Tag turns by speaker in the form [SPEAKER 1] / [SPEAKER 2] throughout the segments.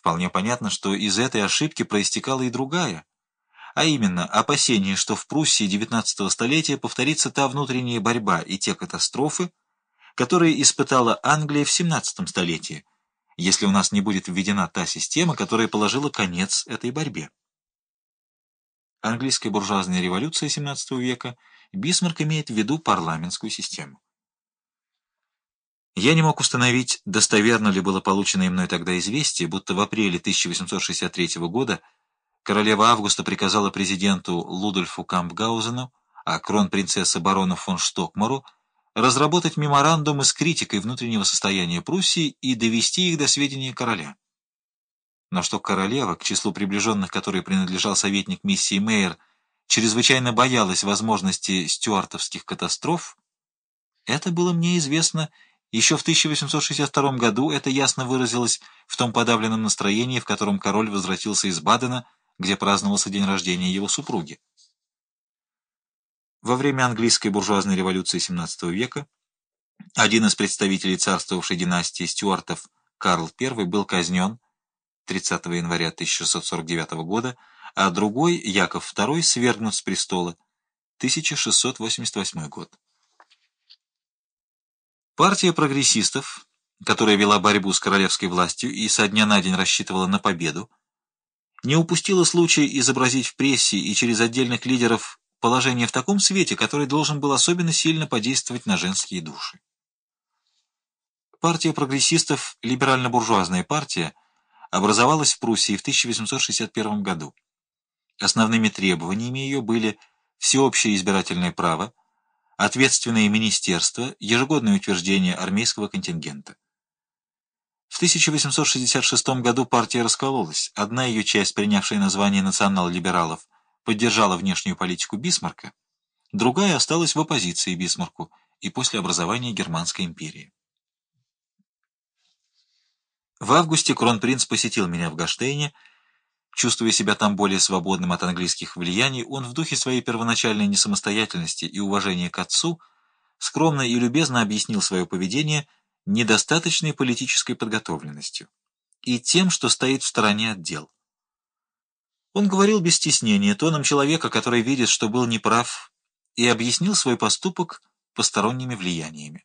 [SPEAKER 1] Вполне понятно, что из этой ошибки проистекала и другая, а именно опасение, что в Пруссии XIX столетия повторится та внутренняя борьба и те катастрофы, которые испытала Англия в XVII столетии, если у нас не будет введена та система, которая положила конец этой борьбе. Английская буржуазная революция XVII века Бисмарк имеет в виду парламентскую систему. Я не мог установить, достоверно ли было получено мной тогда известие, будто в апреле 1863 года королева Августа приказала президенту Лудольфу Кампгаузену, а кронпринцесса барону фон Штокмару разработать меморандумы с критикой внутреннего состояния Пруссии и довести их до сведения короля. Но что королева, к числу приближенных которой принадлежал советник миссии Мейер, чрезвычайно боялась возможности стюартовских катастроф, это было мне известно еще в 1862 году это ясно выразилось в том подавленном настроении, в котором король возвратился из Бадена, где праздновался день рождения его супруги. Во время английской буржуазной революции XVII века один из представителей царствовавшей династии Стюартов, Карл I, был казнен 30 января 1649 года, а другой, Яков II, свергнут с престола 1688 год. Партия прогрессистов, которая вела борьбу с королевской властью и со дня на день рассчитывала на победу, не упустила случая изобразить в прессе и через отдельных лидеров положение в таком свете, который должен был особенно сильно подействовать на женские души. Партия прогрессистов, либерально-буржуазная партия, образовалась в Пруссии в 1861 году. Основными требованиями ее были всеобщее избирательное право, ответственные министерства, ежегодное утверждение армейского контингента. В 1866 году партия раскололась. Одна ее часть, принявшая название национал-либералов, поддержала внешнюю политику Бисмарка, другая осталась в оппозиции Бисмарку и после образования Германской империи. В августе кронпринц посетил меня в Гаштейне, Чувствуя себя там более свободным от английских влияний, он в духе своей первоначальной несамостоятельности и уважения к отцу скромно и любезно объяснил свое поведение недостаточной политической подготовленностью и тем, что стоит в стороне от дел. Он говорил без стеснения, тоном человека, который видит, что был неправ, и объяснил свой поступок посторонними влияниями.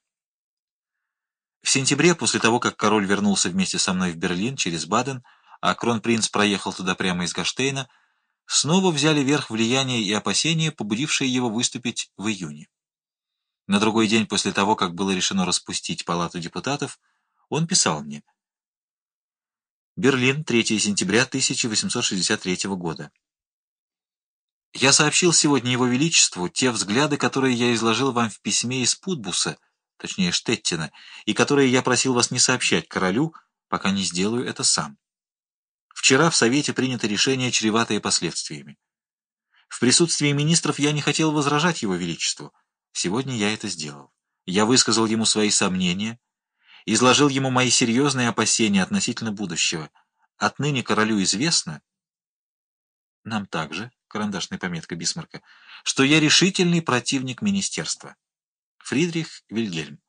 [SPEAKER 1] В сентябре, после того, как король вернулся вместе со мной в Берлин через Баден, а кронпринц проехал туда прямо из Гаштейна, снова взяли верх влияние и опасения, побудившие его выступить в июне. На другой день после того, как было решено распустить Палату депутатов, он писал мне. Берлин, 3 сентября 1863 года. Я сообщил сегодня Его Величеству те взгляды, которые я изложил вам в письме из Путбуса, точнее Штеттина, и которые я просил вас не сообщать королю, пока не сделаю это сам. Вчера в Совете принято решение, чреватое последствиями. В присутствии министров я не хотел возражать Его Величеству. Сегодня я это сделал. Я высказал ему свои сомнения, изложил ему мои серьезные опасения относительно будущего. Отныне королю известно, нам также, карандашная пометка Бисмарка, что я решительный противник министерства. Фридрих Вильгельм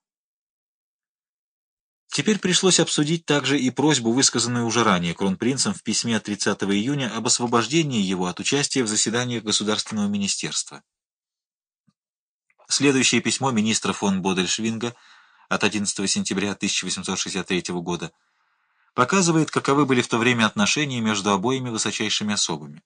[SPEAKER 1] Теперь пришлось обсудить также и просьбу, высказанную уже ранее кронпринцем в письме от 30 июня об освобождении его от участия в заседаниях Государственного министерства. Следующее письмо министра фон Бодельшвинга от 11 сентября 1863 года показывает, каковы были в то время отношения между обоими высочайшими особами.